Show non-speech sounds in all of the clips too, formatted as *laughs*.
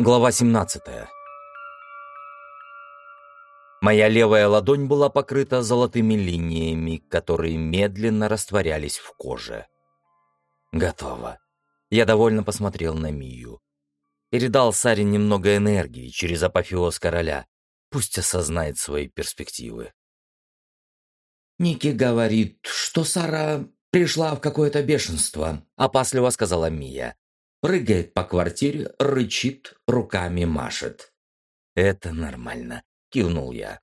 Глава 17. Моя левая ладонь была покрыта золотыми линиями, которые медленно растворялись в коже. Готово. Я довольно посмотрел на Мию. Передал Саре немного энергии через апофеоз короля. Пусть осознает свои перспективы. «Ники говорит, что Сара пришла в какое-то бешенство», — опасливо сказала Мия. Прыгает по квартире, рычит, руками машет. «Это нормально», — кивнул я.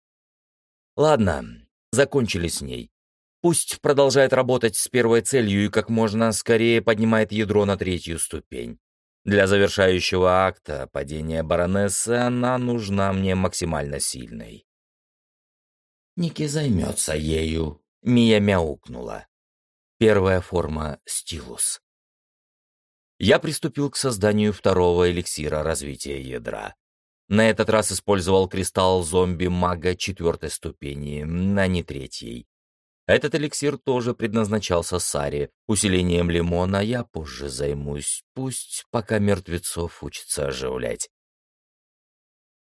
«Ладно, закончили с ней. Пусть продолжает работать с первой целью и как можно скорее поднимает ядро на третью ступень. Для завершающего акта падения баронессы она нужна мне максимально сильной». «Ники займется ею», — Мия мяукнула. Первая форма — стилус я приступил к созданию второго эликсира развития ядра. На этот раз использовал кристалл зомби-мага четвертой ступени, а не третьей. Этот эликсир тоже предназначался Саре. Усилением лимона я позже займусь, пусть пока мертвецов учится оживлять.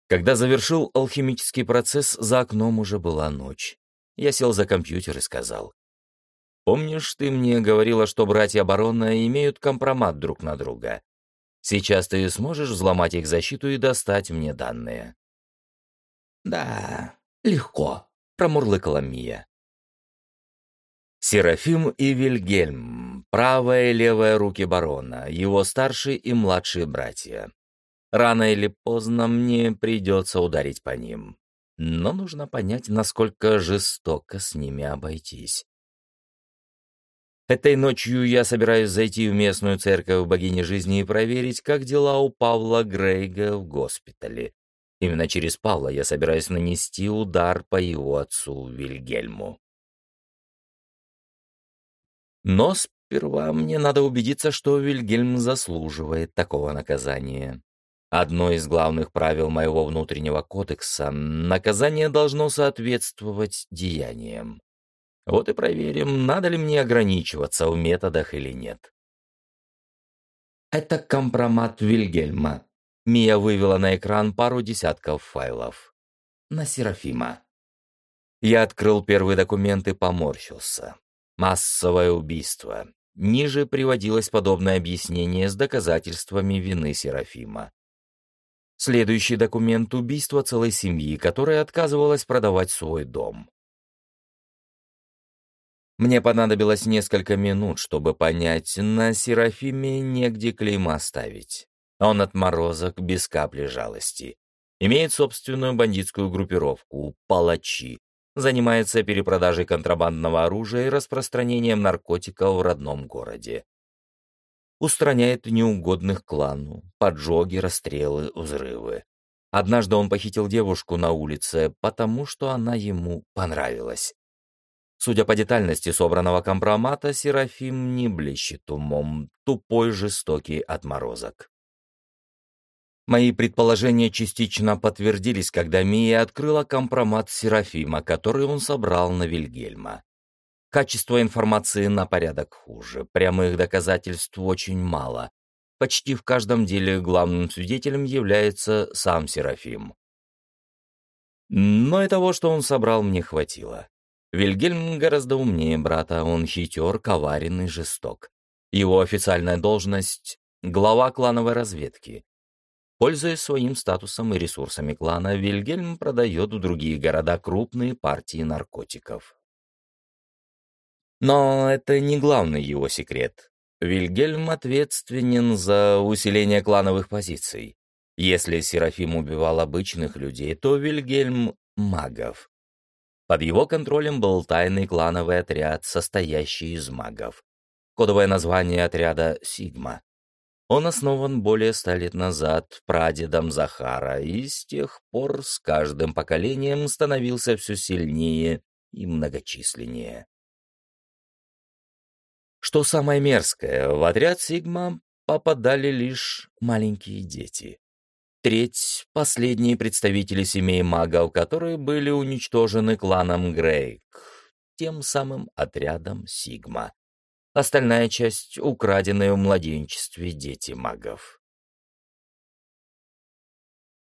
Когда завершил алхимический процесс, за окном уже была ночь. Я сел за компьютер и сказал. Помнишь, ты мне говорила, что братья барона имеют компромат друг на друга? Сейчас ты сможешь взломать их защиту и достать мне данные?» «Да, легко», — промурлыкала Мия. Серафим и Вильгельм, правая и левая руки барона, его старшие и младшие братья. Рано или поздно мне придется ударить по ним. Но нужно понять, насколько жестоко с ними обойтись. Этой ночью я собираюсь зайти в местную церковь богини жизни и проверить, как дела у Павла Грейга в госпитале. Именно через Павла я собираюсь нанести удар по его отцу Вильгельму. Но сперва мне надо убедиться, что Вильгельм заслуживает такого наказания. Одно из главных правил моего внутреннего кодекса — наказание должно соответствовать деяниям. Вот и проверим, надо ли мне ограничиваться в методах или нет. Это компромат Вильгельма. Мия вывела на экран пару десятков файлов. На Серафима. Я открыл первый документ и поморщился. Массовое убийство. Ниже приводилось подобное объяснение с доказательствами вины Серафима. Следующий документ — убийство целой семьи, которая отказывалась продавать свой дом. Мне понадобилось несколько минут, чтобы понять, на Серафиме негде клейма ставить. Он отморозок без капли жалости. Имеет собственную бандитскую группировку «Палачи», занимается перепродажей контрабандного оружия и распространением наркотиков в родном городе. Устраняет неугодных клану, поджоги, расстрелы, взрывы. Однажды он похитил девушку на улице, потому что она ему понравилась. Судя по детальности собранного компромата, Серафим не блещет умом, тупой жестокий отморозок. Мои предположения частично подтвердились, когда Мия открыла компромат Серафима, который он собрал на Вильгельма. Качество информации на порядок хуже, прямых доказательств очень мало. Почти в каждом деле главным свидетелем является сам Серафим. Но и того, что он собрал, мне хватило. Вильгельм гораздо умнее брата, он хитер, коварен и жесток. Его официальная должность — глава клановой разведки. Пользуясь своим статусом и ресурсами клана, Вильгельм продает в другие города крупные партии наркотиков. Но это не главный его секрет. Вильгельм ответственен за усиление клановых позиций. Если Серафим убивал обычных людей, то Вильгельм — магов. Под его контролем был тайный клановый отряд, состоящий из магов. Кодовое название отряда «Сигма». Он основан более ста лет назад прадедом Захара и с тех пор с каждым поколением становился все сильнее и многочисленнее. Что самое мерзкое, в отряд «Сигма» попадали лишь маленькие дети треть — последние представители семей магов, которые были уничтожены кланом Грейк, тем самым отрядом Сигма. Остальная часть — украденные в младенчестве дети магов.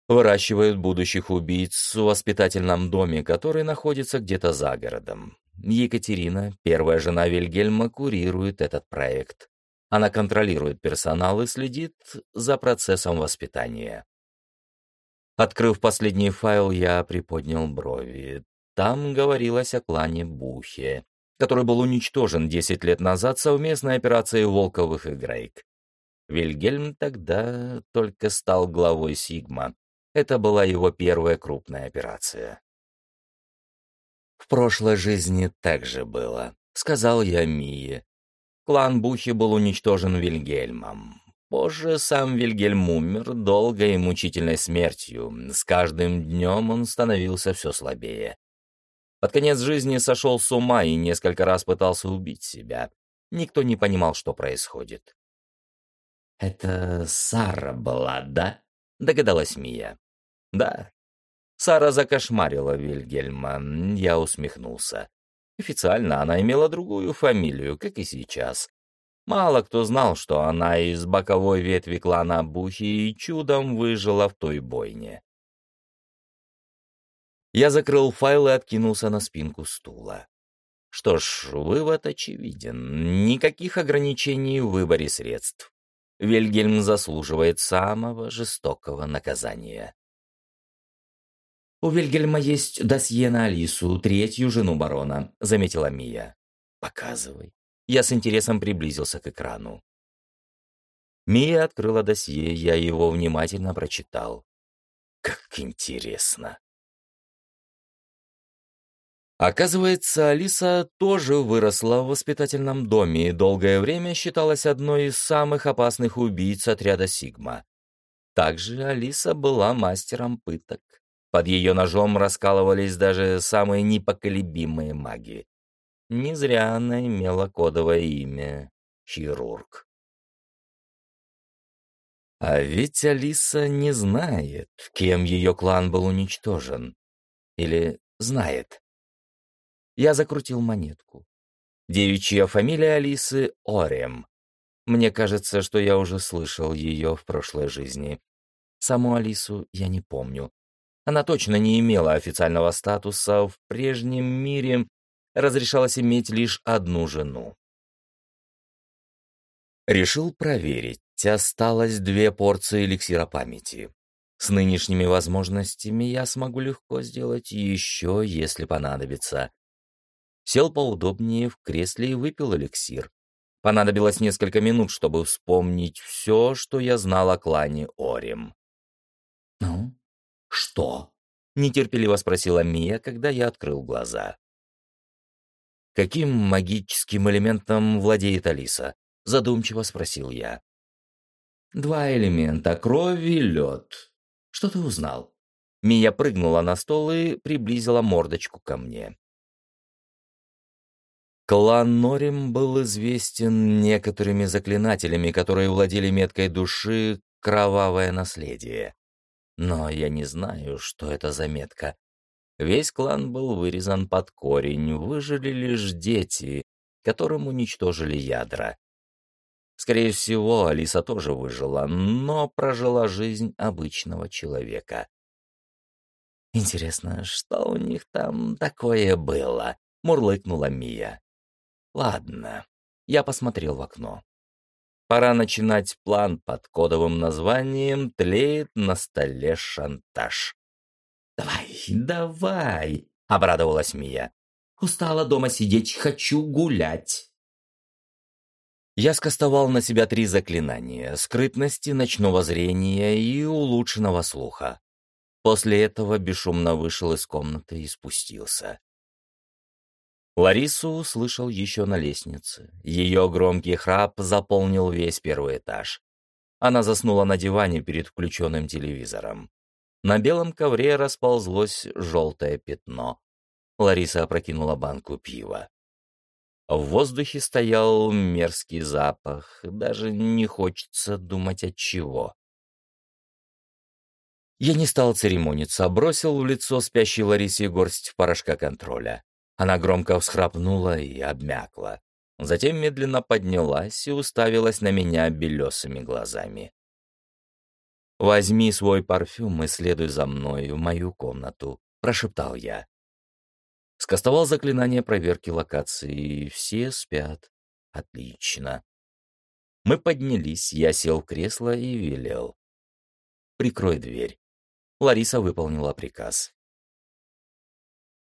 Выращивают будущих убийц в воспитательном доме, который находится где-то за городом. Екатерина, первая жена Вильгельма, курирует этот проект. Она контролирует персонал и следит за процессом воспитания. Открыв последний файл, я приподнял брови. Там говорилось о клане Бухе, который был уничтожен 10 лет назад совместной операцией Волковых и Грейк. Вильгельм тогда только стал главой Сигма. Это была его первая крупная операция. «В прошлой жизни так же было», — сказал я Мие. Клан Бухи был уничтожен Вильгельмом. Позже сам Вильгельм умер долгой и мучительной смертью. С каждым днем он становился все слабее. Под конец жизни сошел с ума и несколько раз пытался убить себя. Никто не понимал, что происходит. «Это Сара была, да?» — догадалась Мия. «Да». Сара закошмарила Вильгельма. Я усмехнулся. Официально она имела другую фамилию, как и сейчас. Мало кто знал, что она из боковой ветви клана Бухи и чудом выжила в той бойне. Я закрыл файл и откинулся на спинку стула. Что ж, вывод очевиден. Никаких ограничений в выборе средств. Вильгельм заслуживает самого жестокого наказания. «У Вильгельма есть досье на Алису, третью жену барона», — заметила Мия. «Показывай». Я с интересом приблизился к экрану. Мия открыла досье, я его внимательно прочитал. Как интересно. Оказывается, Алиса тоже выросла в воспитательном доме и долгое время считалась одной из самых опасных убийц отряда «Сигма». Также Алиса была мастером пыток. Под ее ножом раскалывались даже самые непоколебимые маги. Не зря она имела кодовое имя — Хирург. А ведь Алиса не знает, кем ее клан был уничтожен. Или знает. Я закрутил монетку. Девичья фамилия Алисы — Орем. Мне кажется, что я уже слышал ее в прошлой жизни. Саму Алису я не помню. Она точно не имела официального статуса, в прежнем мире разрешалось иметь лишь одну жену. Решил проверить. Осталось две порции эликсира памяти. С нынешними возможностями я смогу легко сделать еще, если понадобится. Сел поудобнее в кресле и выпил эликсир. Понадобилось несколько минут, чтобы вспомнить все, что я знал о клане Орим. «Ну, что?» — нетерпеливо спросила Мия, когда я открыл глаза. «Каким магическим элементом владеет Алиса?» — задумчиво спросил я. «Два элемента — кровь и лед. Что ты узнал?» Мия прыгнула на стол и приблизила мордочку ко мне. Клан Норим был известен некоторыми заклинателями, которые владели меткой души «Кровавое наследие». Но я не знаю, что это за метка. Весь клан был вырезан под корень, выжили лишь дети, которым уничтожили ядра. Скорее всего, Алиса тоже выжила, но прожила жизнь обычного человека. «Интересно, что у них там такое было?» — мурлыкнула Мия. «Ладно». Я посмотрел в окно. Пора начинать план под кодовым названием «Тлеет на столе шантаж». «Давай, давай!» — обрадовалась Мия. «Устала дома сидеть, хочу гулять!» Я скостовал на себя три заклинания — скрытности, ночного зрения и улучшенного слуха. После этого бесшумно вышел из комнаты и спустился. Ларису услышал еще на лестнице. Ее громкий храп заполнил весь первый этаж. Она заснула на диване перед включенным телевизором. На белом ковре расползлось желтое пятно. Лариса опрокинула банку пива. В воздухе стоял мерзкий запах, даже не хочется думать от чего. Я не стал церемониться, бросил в лицо спящей Ларисе горсть порошка контроля. Она громко всхрапнула и обмякла. Затем медленно поднялась и уставилась на меня белесыми глазами. «Возьми свой парфюм и следуй за мной в мою комнату», — прошептал я. Скостовал заклинание проверки локации, все спят. Отлично. Мы поднялись, я сел в кресло и велел. «Прикрой дверь». Лариса выполнила приказ.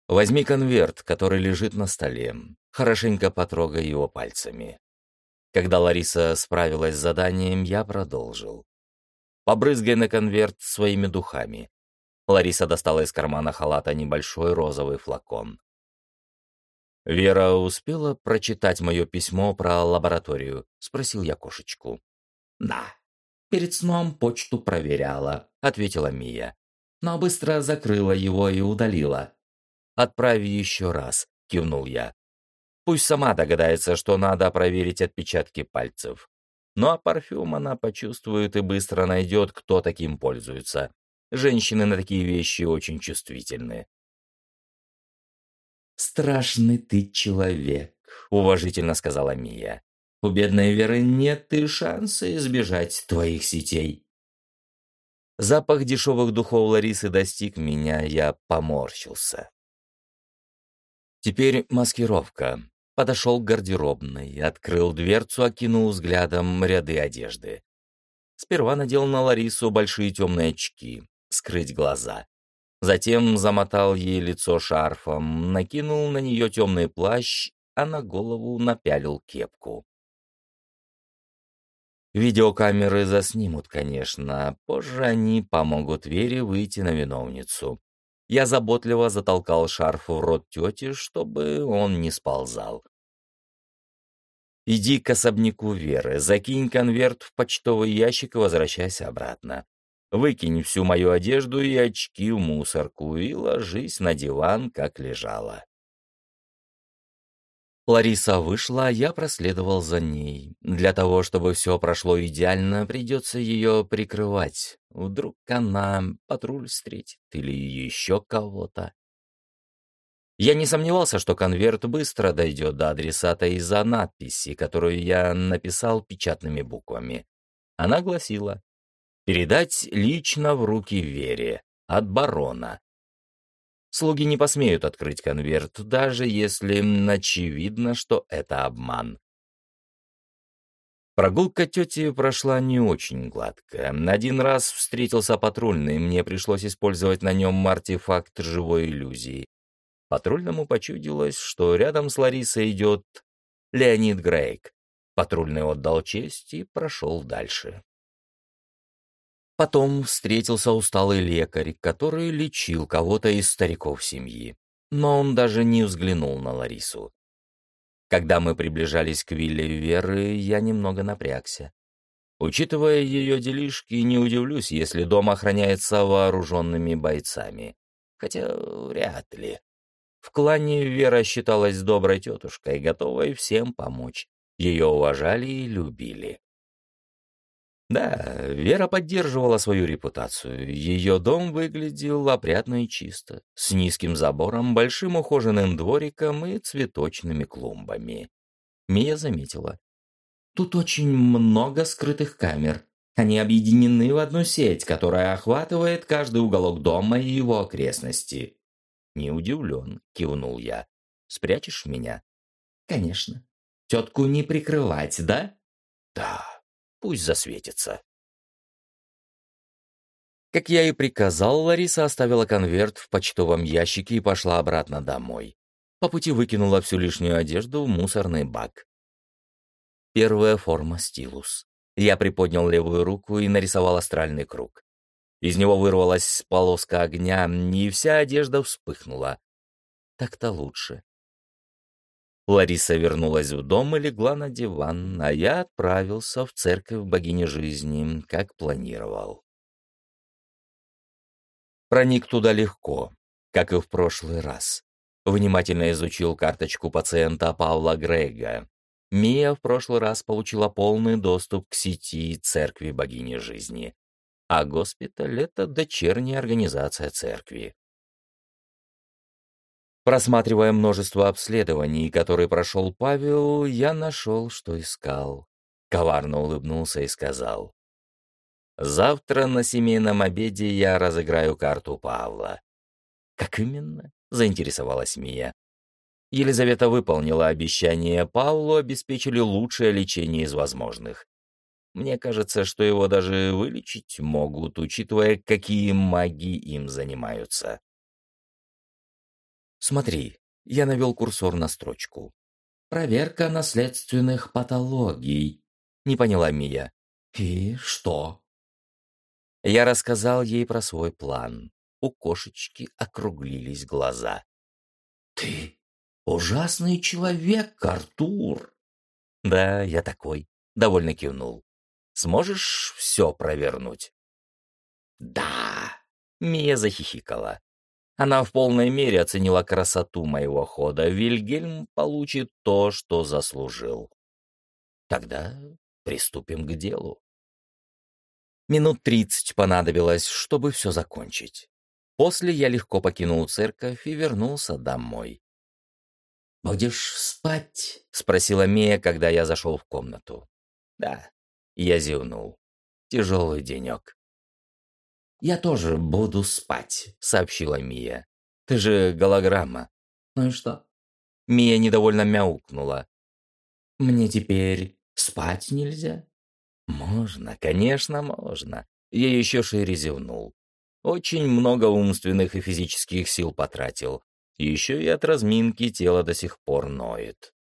«Возьми конверт, который лежит на столе. Хорошенько потрогай его пальцами». Когда Лариса справилась с заданием, я продолжил. «Побрызгай на конверт своими духами». Лариса достала из кармана халата небольшой розовый флакон. «Вера успела прочитать мое письмо про лабораторию?» — спросил я кошечку. «Да, перед сном почту проверяла», — ответила Мия. «Но быстро закрыла его и удалила». «Отправь еще раз», — кивнул я. «Пусть сама догадается, что надо проверить отпечатки пальцев. Ну а парфюм она почувствует и быстро найдет, кто таким пользуется. Женщины на такие вещи очень чувствительны». «Страшный ты человек», — уважительно сказала Мия. «У бедной Веры нет и шанса избежать твоих сетей». Запах дешевых духов Ларисы достиг меня, я поморщился. Теперь маскировка. Подошел к гардеробной, открыл дверцу, окинул взглядом ряды одежды. Сперва надел на Ларису большие темные очки, скрыть глаза. Затем замотал ей лицо шарфом, накинул на нее темный плащ, а на голову напялил кепку. Видеокамеры заснимут, конечно, позже они помогут Вере выйти на виновницу. Я заботливо затолкал шарф в рот тети, чтобы он не сползал. «Иди к особняку Веры, закинь конверт в почтовый ящик и возвращайся обратно. Выкинь всю мою одежду и очки в мусорку и ложись на диван, как лежала. Лариса вышла, а я проследовал за ней. Для того, чтобы все прошло идеально, придется ее прикрывать. Вдруг она патруль встретит или еще кого-то. Я не сомневался, что конверт быстро дойдет до адресата из-за надписи, которую я написал печатными буквами. Она гласила Передать лично в руки Вере, от барона. Слуги не посмеют открыть конверт, даже если очевидно, что это обман. Прогулка тети прошла не очень гладко. Один раз встретился патрульный, мне пришлось использовать на нем артефакт живой иллюзии. Патрульному почудилось, что рядом с Ларисой идет Леонид Грейк. Патрульный отдал честь и прошел дальше. Потом встретился усталый лекарь, который лечил кого-то из стариков семьи. Но он даже не взглянул на Ларису. Когда мы приближались к вилле Веры, я немного напрягся. Учитывая ее делишки, не удивлюсь, если дом охраняется вооруженными бойцами. Хотя вряд ли. В клане Вера считалась доброй тетушкой, готовой всем помочь. Ее уважали и любили. Да, Вера поддерживала свою репутацию. Ее дом выглядел опрятно и чисто, с низким забором, большим ухоженным двориком и цветочными клумбами. Мия заметила. «Тут очень много скрытых камер. Они объединены в одну сеть, которая охватывает каждый уголок дома и его окрестности». «Не удивлен», — кивнул я. «Спрячешь меня?» «Конечно. Тетку не прикрывать, да?» «Да». Пусть засветится. Как я и приказал, Лариса оставила конверт в почтовом ящике и пошла обратно домой. По пути выкинула всю лишнюю одежду в мусорный бак. Первая форма — стилус. Я приподнял левую руку и нарисовал астральный круг. Из него вырвалась полоска огня, и вся одежда вспыхнула. Так-то лучше. Лариса вернулась в дом и легла на диван, а я отправился в церковь богини жизни, как планировал. Проник туда легко, как и в прошлый раз. Внимательно изучил карточку пациента Павла Грега. Мия в прошлый раз получила полный доступ к сети церкви богини жизни, а госпиталь — это дочерняя организация церкви. Просматривая множество обследований, которые прошел Павел, я нашел, что искал. Коварно улыбнулся и сказал. Завтра на семейном обеде я разыграю карту Павла. Как именно? заинтересовалась Мия. Елизавета выполнила обещание, Павлу обеспечили лучшее лечение из возможных. Мне кажется, что его даже вылечить могут, учитывая, какие маги им занимаются. Смотри, я навел курсор на строчку. Проверка наследственных патологий. Не поняла Мия. И что? Я рассказал ей про свой план. У кошечки округлились глаза. Ты ужасный человек, Артур. Да, я такой. Довольно кивнул. Сможешь все провернуть? Да. Мия захихикала. Она в полной мере оценила красоту моего хода. Вильгельм получит то, что заслужил. Тогда приступим к делу. Минут тридцать понадобилось, чтобы все закончить. После я легко покинул церковь и вернулся домой. «Будешь спать?» — спросила Мия, когда я зашел в комнату. «Да». Я зевнул. Тяжелый денек. «Я тоже буду спать», — сообщила Мия. «Ты же голограмма». «Ну и что?» Мия недовольно мяукнула. «Мне теперь спать нельзя?» «Можно, конечно, можно». Я еще шире зевнул. Очень много умственных и физических сил потратил. Еще и от разминки тело до сих пор ноет.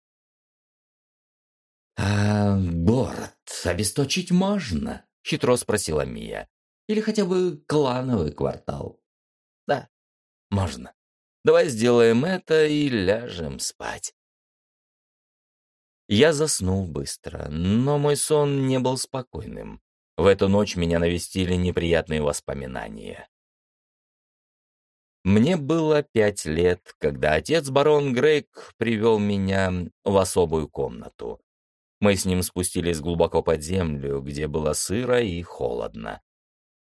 «А город обесточить можно?» — хитро спросила Мия. Или хотя бы клановый квартал. Да, можно. Давай сделаем это и ляжем спать. Я заснул быстро, но мой сон не был спокойным. В эту ночь меня навестили неприятные воспоминания. Мне было пять лет, когда отец барон Грейк привел меня в особую комнату. Мы с ним спустились глубоко под землю, где было сыро и холодно.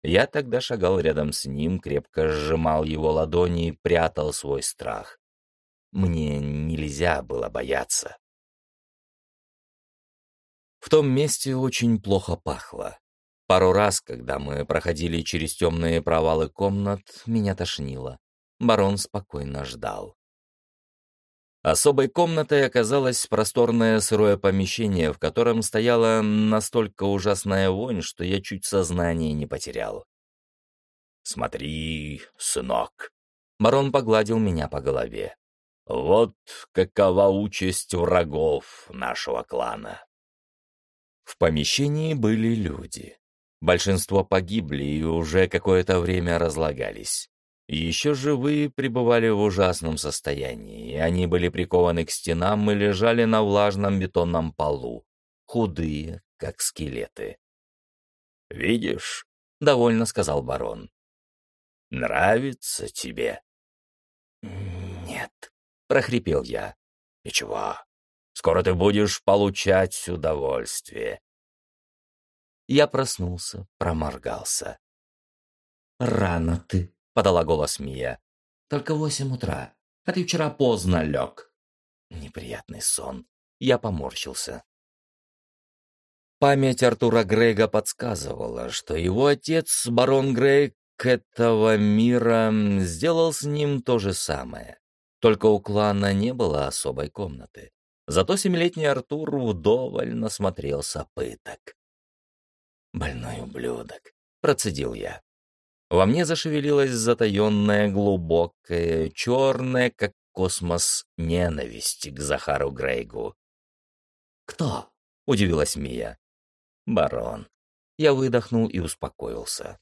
Я тогда шагал рядом с ним, крепко сжимал его ладони и прятал свой страх. Мне нельзя было бояться. В том месте очень плохо пахло. Пару раз, когда мы проходили через темные провалы комнат, меня тошнило. Барон спокойно ждал. Особой комнатой оказалось просторное сырое помещение, в котором стояла настолько ужасная вонь, что я чуть сознание не потерял. «Смотри, сынок!» Барон погладил меня по голове. «Вот какова участь врагов нашего клана!» В помещении были люди. Большинство погибли и уже какое-то время разлагались. Еще живые пребывали в ужасном состоянии, они были прикованы к стенам и лежали на влажном бетонном полу, худые, как скелеты. «Видишь?» — довольно сказал барон. «Нравится тебе?» «Нет», — прохрипел я. «Ничего, скоро ты будешь получать удовольствие». Я проснулся, проморгался. «Рано ты», подала голос Мия. «Только восемь утра, а ты вчера поздно лег». Неприятный сон. Я поморщился. Память Артура Грейга подсказывала, что его отец, барон Грейг этого мира, сделал с ним то же самое. Только у клана не было особой комнаты. Зато семилетний Артур вдоволь насмотрелся пыток. «Больной ублюдок», — процедил я. Во мне зашевелилась затаенная, глубокая, черная, как космос, ненависть к Захару Грейгу. «Кто?» — удивилась Мия. «Барон». Я выдохнул и успокоился.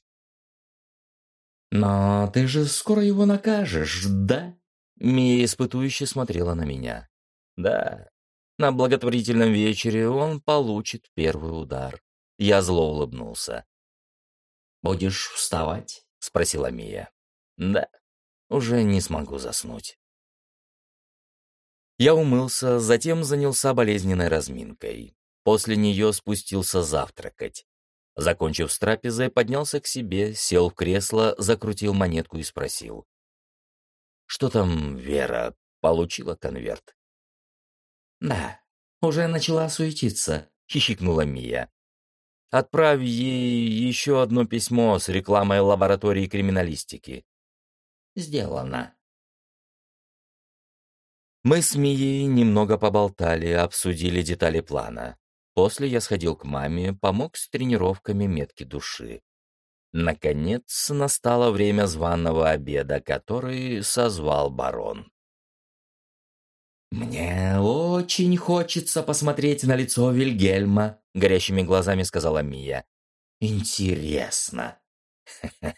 «Но ты же скоро его накажешь, да?» Мия испытующе смотрела на меня. «Да, на благотворительном вечере он получит первый удар». Я зло улыбнулся. «Будешь вставать?» — спросила Мия. «Да, уже не смогу заснуть». Я умылся, затем занялся болезненной разминкой. После нее спустился завтракать. Закончив с трапезой, поднялся к себе, сел в кресло, закрутил монетку и спросил. «Что там Вера? Получила конверт?» «Да, уже начала суетиться», — хихикнула Мия. Отправь ей еще одно письмо с рекламой лаборатории криминалистики. Сделано. Мы с Мией немного поболтали, обсудили детали плана. После я сходил к маме, помог с тренировками метки души. Наконец настало время званого обеда, который созвал барон. «Мне очень хочется посмотреть на лицо Вильгельма», — горящими глазами сказала Мия. «Интересно». *laughs*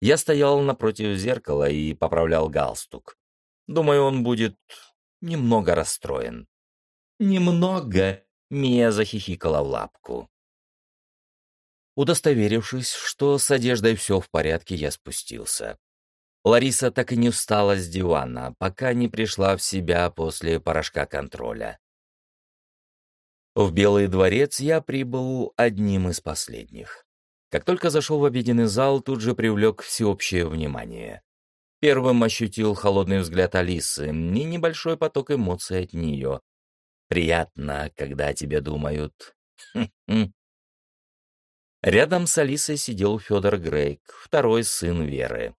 Я стоял напротив зеркала и поправлял галстук. Думаю, он будет немного расстроен. «Немного?» — Мия захихикала в лапку. Удостоверившись, что с одеждой все в порядке, я спустился. Лариса так и не встала с дивана, пока не пришла в себя после порошка контроля. В Белый дворец я прибыл одним из последних. Как только зашел в обеденный зал, тут же привлек всеобщее внимание. Первым ощутил холодный взгляд Алисы и небольшой поток эмоций от нее. Приятно, когда о тебе думают. Рядом с Алисой сидел Федор Грейк, второй сын Веры.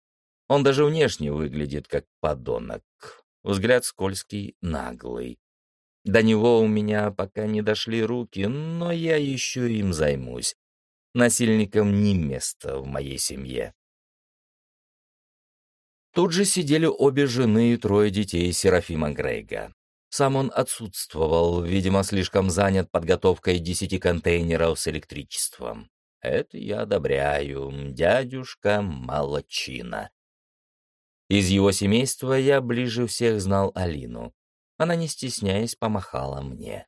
Он даже внешне выглядит как подонок. Взгляд скользкий, наглый. До него у меня пока не дошли руки, но я еще им займусь. Насильникам не место в моей семье. Тут же сидели обе жены и трое детей Серафима Грейга. Сам он отсутствовал, видимо, слишком занят подготовкой десяти контейнеров с электричеством. Это я одобряю, дядюшка Молочина. Из его семейства я ближе всех знал Алину. Она, не стесняясь, помахала мне.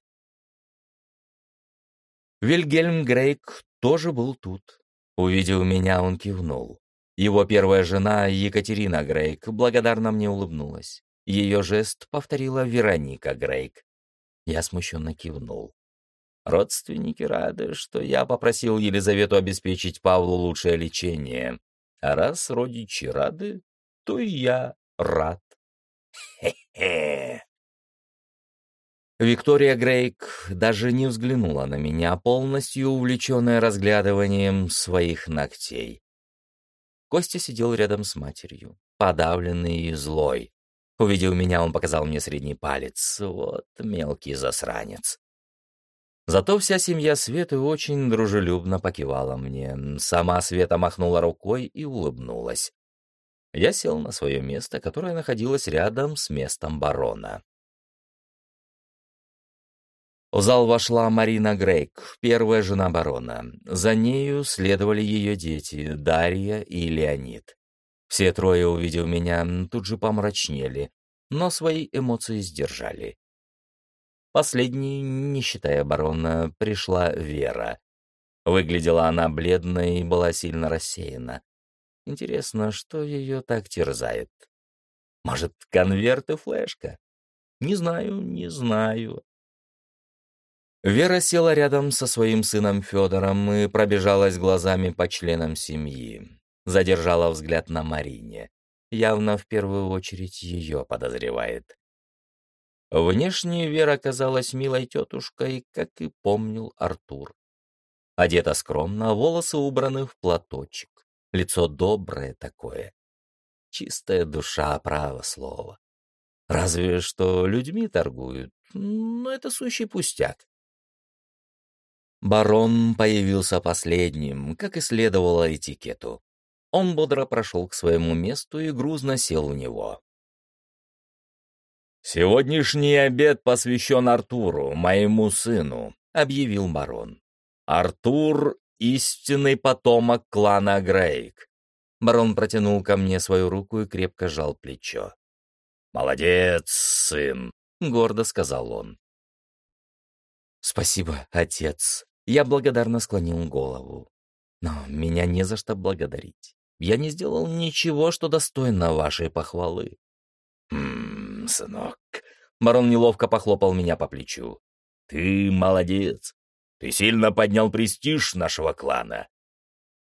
Вильгельм Грейк тоже был тут. Увидев меня, он кивнул. Его первая жена, Екатерина Грейк, благодарно мне улыбнулась. Ее жест повторила Вероника Грейк. Я смущенно кивнул. Родственники рады, что я попросил Елизавету обеспечить Павлу лучшее лечение. А раз родичи рады, то я рад. Хе-хе. Виктория Грейк даже не взглянула на меня, полностью увлеченная разглядыванием своих ногтей. Костя сидел рядом с матерью, подавленный и злой. Увидев меня, он показал мне средний палец. Вот мелкий засранец. Зато вся семья Светы очень дружелюбно покивала мне. Сама Света махнула рукой и улыбнулась я сел на свое место, которое находилось рядом с местом барона. В зал вошла Марина Грейк, первая жена барона. За нею следовали ее дети, Дарья и Леонид. Все трое, увидев меня, тут же помрачнели, но свои эмоции сдержали. Последней, не считая барона, пришла Вера. Выглядела она бледной и была сильно рассеяна. Интересно, что ее так терзает? Может, конверт и флешка? Не знаю, не знаю. Вера села рядом со своим сыном Федором и пробежалась глазами по членам семьи. Задержала взгляд на Марине. Явно в первую очередь ее подозревает. Внешне Вера казалась милой тетушкой, как и помнил Артур. Одета скромно, волосы убраны в платочек. Лицо доброе такое. Чистая душа, право слово. Разве что людьми торгуют, но это сущий пустяк. Барон появился последним, как и следовало этикету. Он бодро прошел к своему месту и грузно сел у него. «Сегодняшний обед посвящен Артуру, моему сыну», — объявил барон. «Артур истинный потомок клана Грейк. Барон протянул ко мне свою руку и крепко жал плечо. «Молодец, сын!» — гордо сказал он. «Спасибо, отец!» Я благодарно склонил голову. «Но меня не за что благодарить. Я не сделал ничего, что достойно вашей похвалы». «Ммм, сынок...» Барон неловко похлопал меня по плечу. «Ты молодец. Ты сильно поднял престиж нашего клана.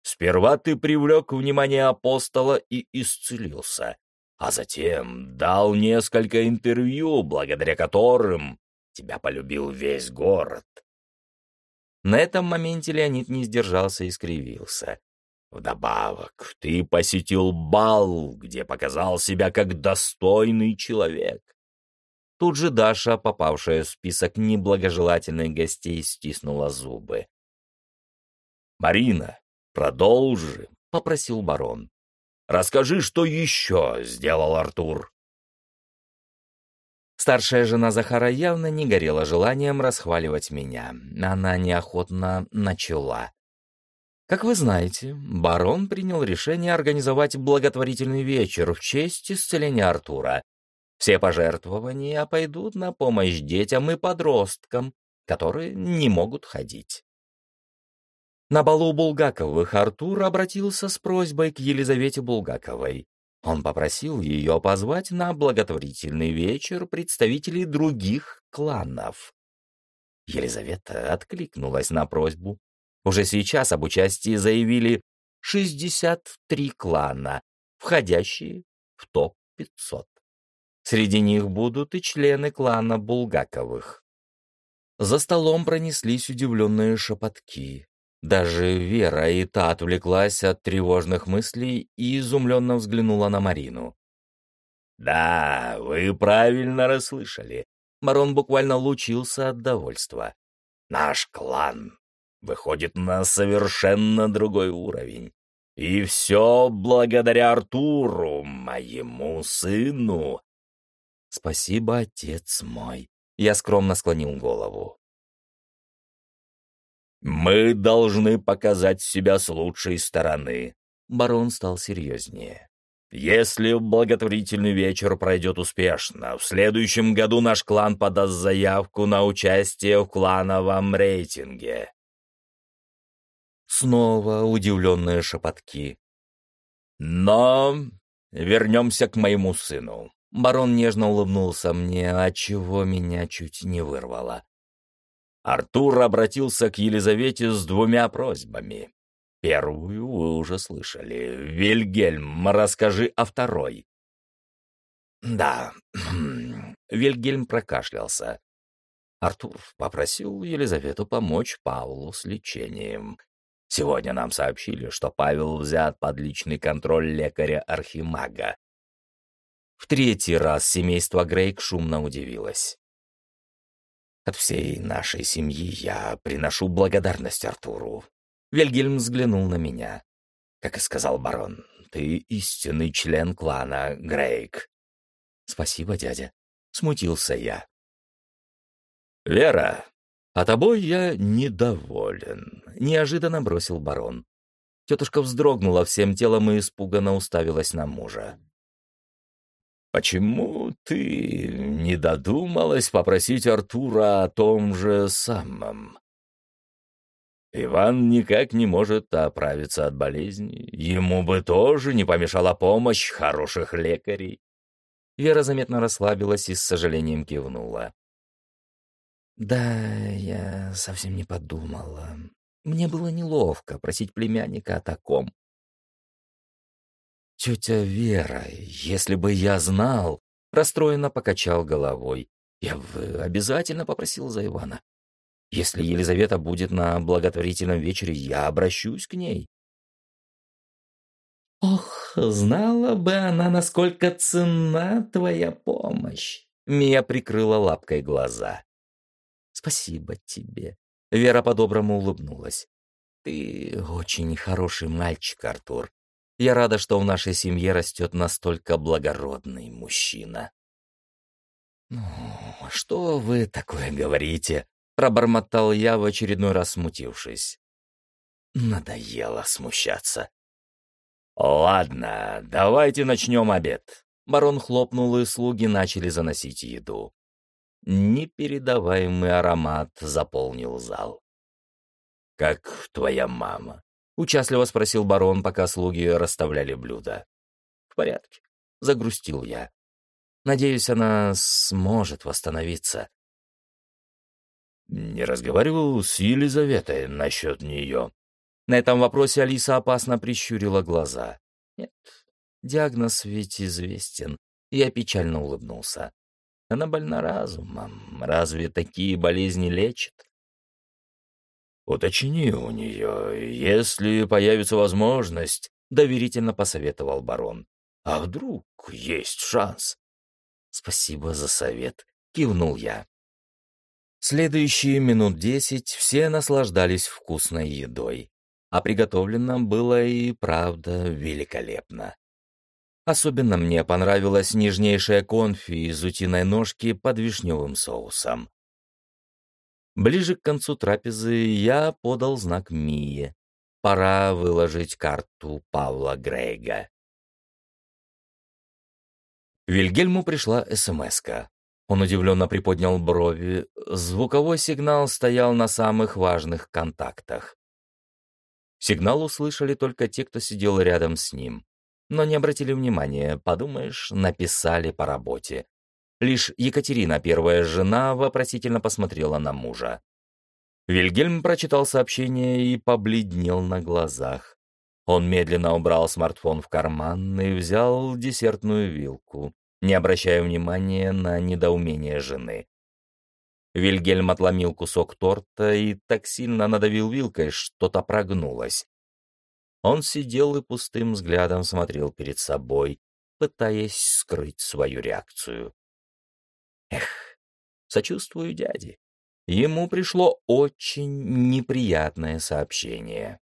Сперва ты привлек внимание апостола и исцелился, а затем дал несколько интервью, благодаря которым тебя полюбил весь город. На этом моменте Леонид не сдержался и скривился. Вдобавок, ты посетил бал, где показал себя как достойный человек. Тут же Даша, попавшая в список неблагожелательных гостей, стиснула зубы. «Марина, продолжи», — попросил барон. «Расскажи, что еще сделал Артур». Старшая жена Захара явно не горела желанием расхваливать меня. Она неохотно начала. Как вы знаете, барон принял решение организовать благотворительный вечер в честь исцеления Артура, все пожертвования пойдут на помощь детям и подросткам, которые не могут ходить. На балу Булгаковых Артур обратился с просьбой к Елизавете Булгаковой. Он попросил ее позвать на благотворительный вечер представителей других кланов. Елизавета откликнулась на просьбу. Уже сейчас об участии заявили 63 клана, входящие в топ-500. Среди них будут и члены клана Булгаковых. За столом пронеслись удивленные шепотки. Даже Вера и та отвлеклась от тревожных мыслей и изумленно взглянула на Марину. «Да, вы правильно расслышали». Барон буквально лучился от довольства. «Наш клан выходит на совершенно другой уровень. И все благодаря Артуру, моему сыну, «Спасибо, отец мой». Я скромно склонил голову. «Мы должны показать себя с лучшей стороны», — барон стал серьезнее. «Если благотворительный вечер пройдет успешно, в следующем году наш клан подаст заявку на участие в клановом рейтинге». Снова удивленные шепотки. «Но вернемся к моему сыну. Барон нежно улыбнулся мне, отчего меня чуть не вырвало. Артур обратился к Елизавете с двумя просьбами. Первую вы уже слышали. Вильгельм, расскажи о второй. Да, *clears throat* Вильгельм прокашлялся. Артур попросил Елизавету помочь Павлу с лечением. Сегодня нам сообщили, что Павел взят под личный контроль лекаря-архимага. В третий раз семейство Грейк шумно удивилось. От всей нашей семьи я приношу благодарность Артуру. Вильгельм взглянул на меня. Как и сказал барон, ты истинный член клана Грейк. Спасибо, дядя. Смутился я. Вера, а тобой я недоволен, неожиданно бросил барон. Тетушка вздрогнула всем телом и испуганно уставилась на мужа. Почему ты не додумалась попросить Артура о том же самом? Иван никак не может оправиться от болезни. Ему бы тоже не помешала помощь хороших лекарей. Вера заметно расслабилась и с сожалением кивнула. «Да, я совсем не подумала. Мне было неловко просить племянника о таком. «Тетя Вера, если бы я знал...» Расстроенно покачал головой. «Я бы обязательно попросил за Ивана. Если Елизавета будет на благотворительном вечере, я обращусь к ней». «Ох, знала бы она, насколько ценна твоя помощь!» Мия прикрыла лапкой глаза. «Спасибо тебе». Вера по-доброму улыбнулась. «Ты очень хороший мальчик, Артур. Я рада, что в нашей семье растет настолько благородный мужчина. «Ну, что вы такое говорите?» — пробормотал я, в очередной раз смутившись. Надоело смущаться. «Ладно, давайте начнем обед». Барон хлопнул, и слуги начали заносить еду. Непередаваемый аромат заполнил зал. «Как твоя мама?» Участливо спросил барон, пока слуги расставляли блюда. «В порядке», — загрустил я. «Надеюсь, она сможет восстановиться». «Не разговаривал с Елизаветой насчет нее». На этом вопросе Алиса опасно прищурила глаза. «Нет, диагноз ведь известен». Я печально улыбнулся. «Она больна разумом. Разве такие болезни лечат?» «Уточни у нее, если появится возможность», — доверительно посоветовал барон. «А вдруг есть шанс?» «Спасибо за совет», — кивнул я. Следующие минут десять все наслаждались вкусной едой, а приготовлено было и правда великолепно. Особенно мне понравилась нежнейшая конфи из утиной ножки под вишневым соусом. Ближе к концу трапезы я подал знак Мие. Пора выложить карту Павла Грейга. Вильгельму пришла смс -ка. Он удивленно приподнял брови. Звуковой сигнал стоял на самых важных контактах. Сигнал услышали только те, кто сидел рядом с ним. Но не обратили внимания, подумаешь, написали по работе. Лишь Екатерина, первая жена, вопросительно посмотрела на мужа. Вильгельм прочитал сообщение и побледнел на глазах. Он медленно убрал смартфон в карман и взял десертную вилку, не обращая внимания на недоумение жены. Вильгельм отломил кусок торта и так сильно надавил вилкой, что-то прогнулось. Он сидел и пустым взглядом смотрел перед собой, пытаясь скрыть свою реакцию. Эх, сочувствую дяде. Ему пришло очень неприятное сообщение.